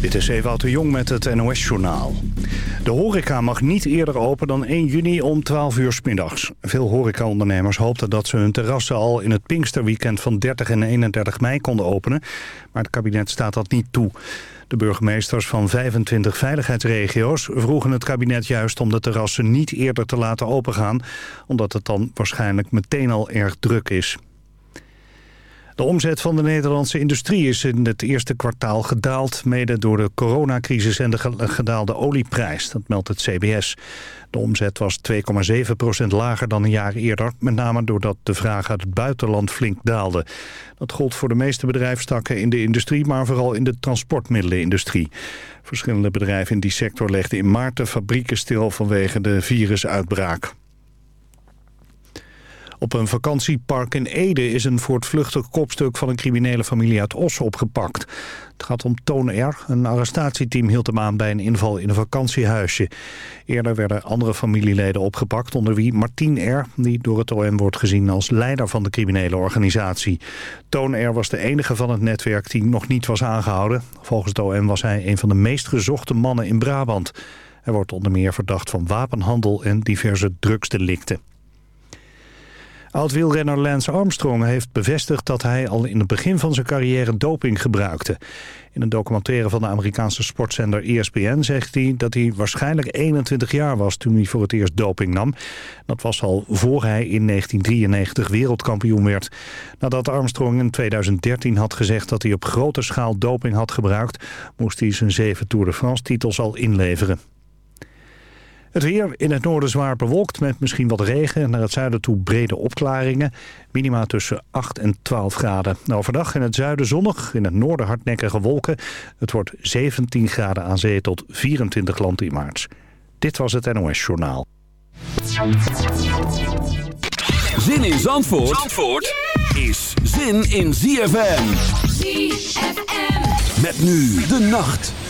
Dit is Ewout de Jong met het NOS-journaal. De horeca mag niet eerder open dan 1 juni om 12 uur s middags. Veel horecaondernemers hoopten dat ze hun terrassen al in het Pinksterweekend van 30 en 31 mei konden openen. Maar het kabinet staat dat niet toe. De burgemeesters van 25 veiligheidsregio's vroegen het kabinet juist om de terrassen niet eerder te laten opengaan, omdat het dan waarschijnlijk meteen al erg druk is. De omzet van de Nederlandse industrie is in het eerste kwartaal gedaald... mede door de coronacrisis en de gedaalde olieprijs. Dat meldt het CBS. De omzet was 2,7% lager dan een jaar eerder... met name doordat de vraag uit het buitenland flink daalde. Dat gold voor de meeste bedrijfstakken in de industrie... maar vooral in de transportmiddelenindustrie. Verschillende bedrijven in die sector legden in maart de fabrieken stil... vanwege de virusuitbraak. Op een vakantiepark in Ede is een voortvluchtig kopstuk van een criminele familie uit Os opgepakt. Het gaat om Toon R. Een arrestatieteam hield hem aan bij een inval in een vakantiehuisje. Eerder werden andere familieleden opgepakt, onder wie Martien R. die door het OM wordt gezien als leider van de criminele organisatie. Toon R. was de enige van het netwerk die nog niet was aangehouden. Volgens het OM was hij een van de meest gezochte mannen in Brabant. Hij wordt onder meer verdacht van wapenhandel en diverse drugsdelicten. Oud-wielrenner Lance Armstrong heeft bevestigd dat hij al in het begin van zijn carrière doping gebruikte. In een documentaire van de Amerikaanse sportzender ESPN zegt hij dat hij waarschijnlijk 21 jaar was toen hij voor het eerst doping nam. Dat was al voor hij in 1993 wereldkampioen werd. Nadat Armstrong in 2013 had gezegd dat hij op grote schaal doping had gebruikt, moest hij zijn zeven Tour de France titels al inleveren. Het weer in het noorden zwaar bewolkt met misschien wat regen. Naar het zuiden toe brede opklaringen. Minima tussen 8 en 12 graden. Overdag in het zuiden zonnig, in het noorden hardnekkige wolken. Het wordt 17 graden aan zee tot 24 land in maart. Dit was het NOS Journaal. Zin in Zandvoort, Zandvoort is zin in ZFM. ZFM. Met nu de nacht.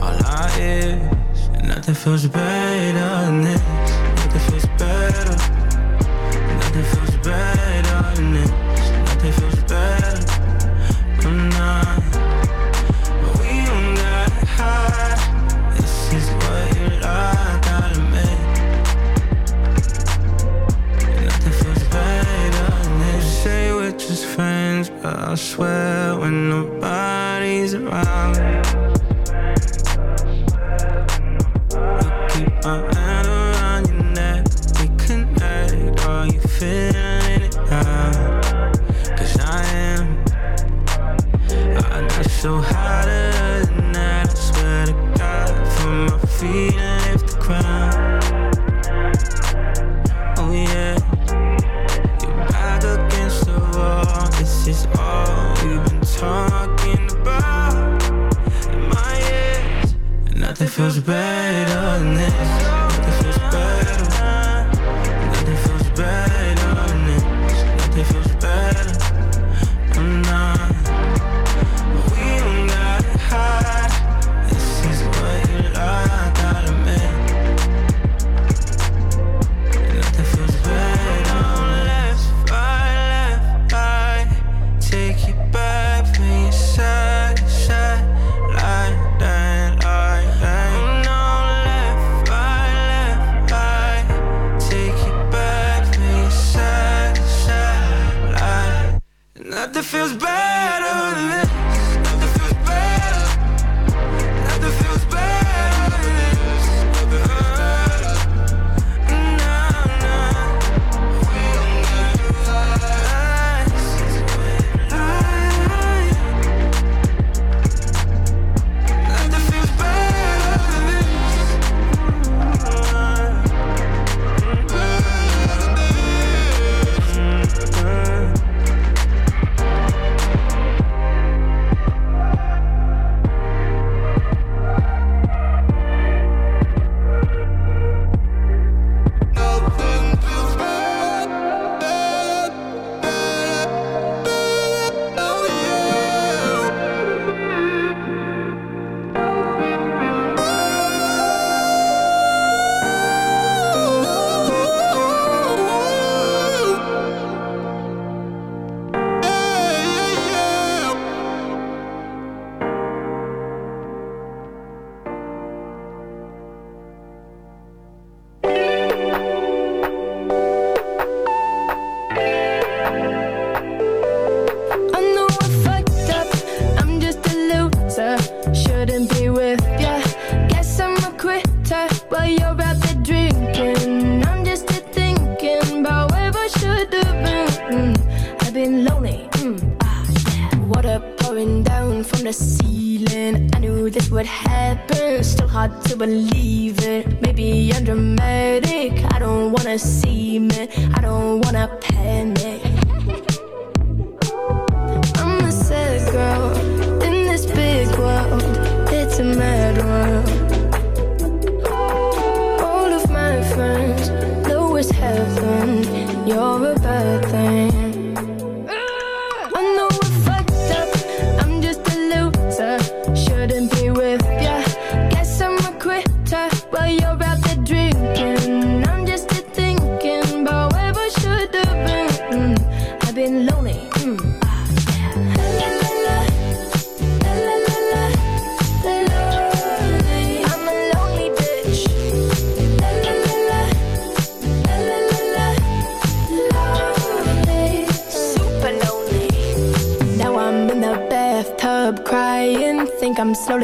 all I is. And nothing feels better than this. Nothing feels better. Nothing feels better than this. Nothing feels better. I'm not. But we don't got high. This is what you like. Gotta make. Nothing feels better than this. Say we're just friends, but I swear we're not always around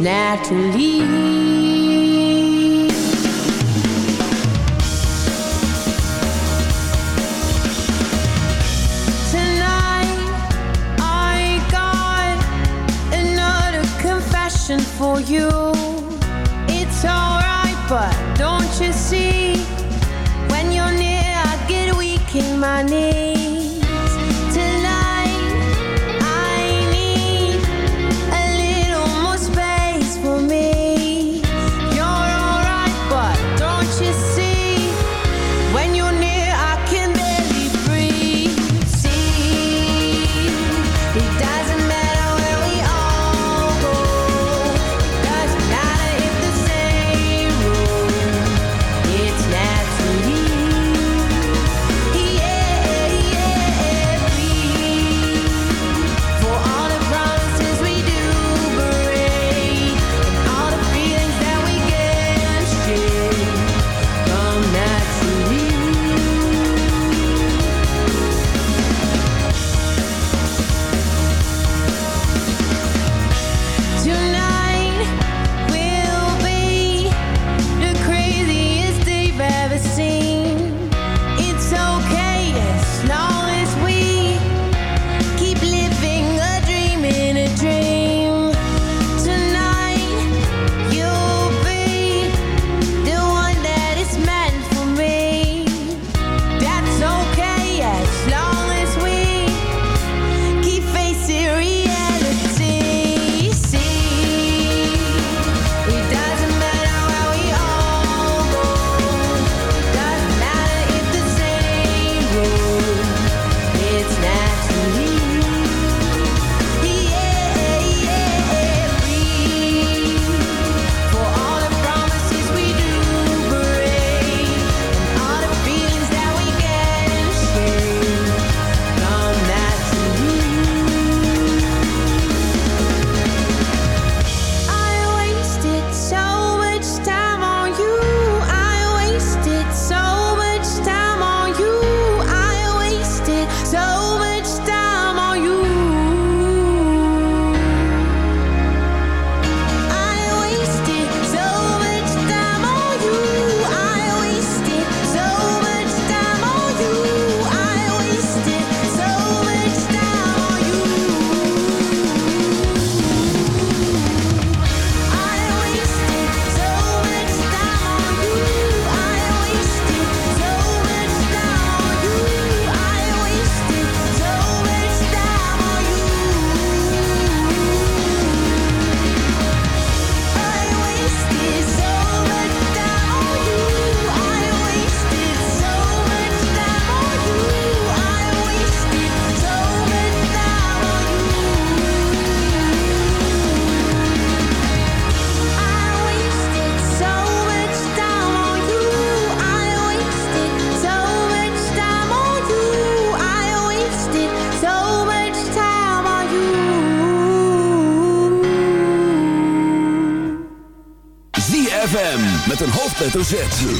naturally. Een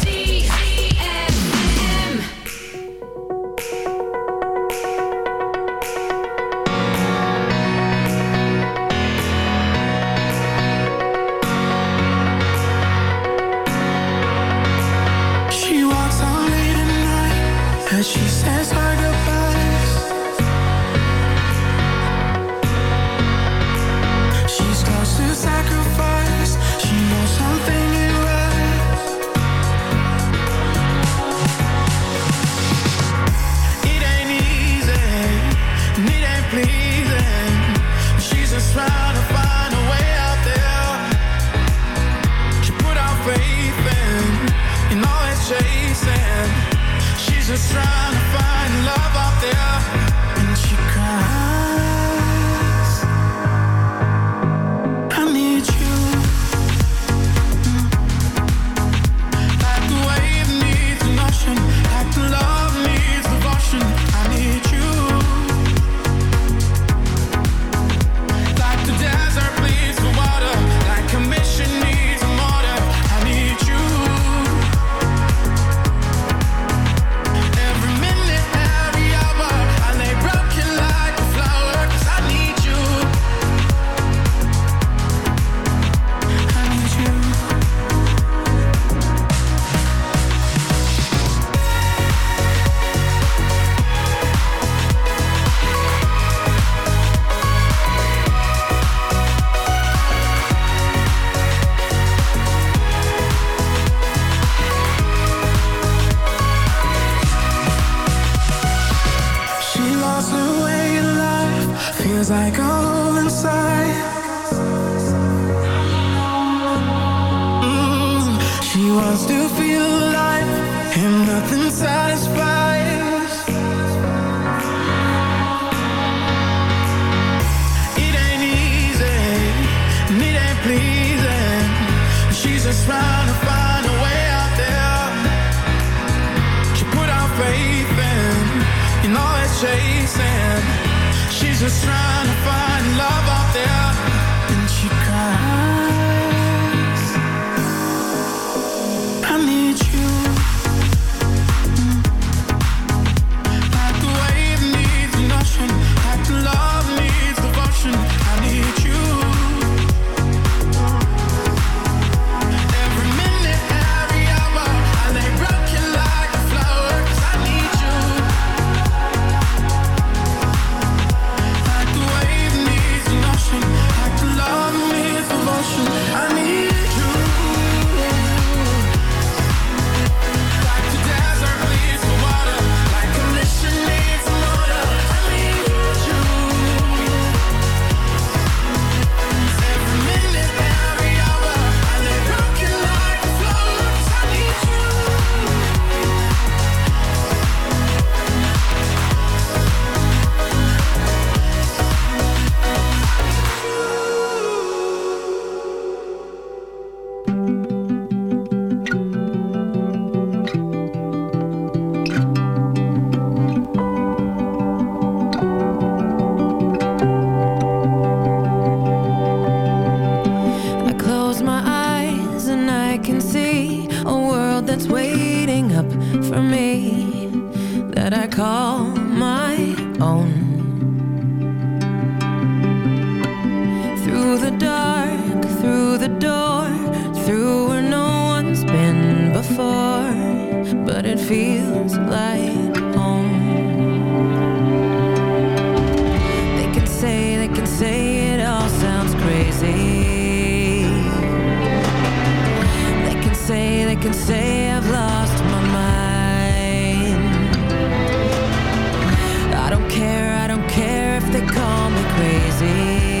Crazy.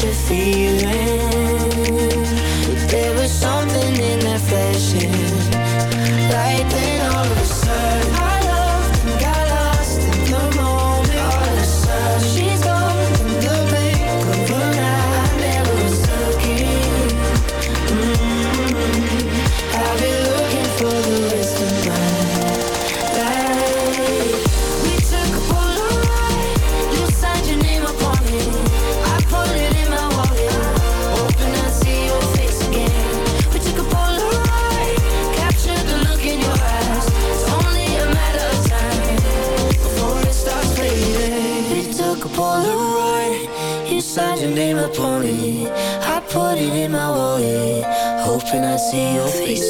what you feeling? see your face.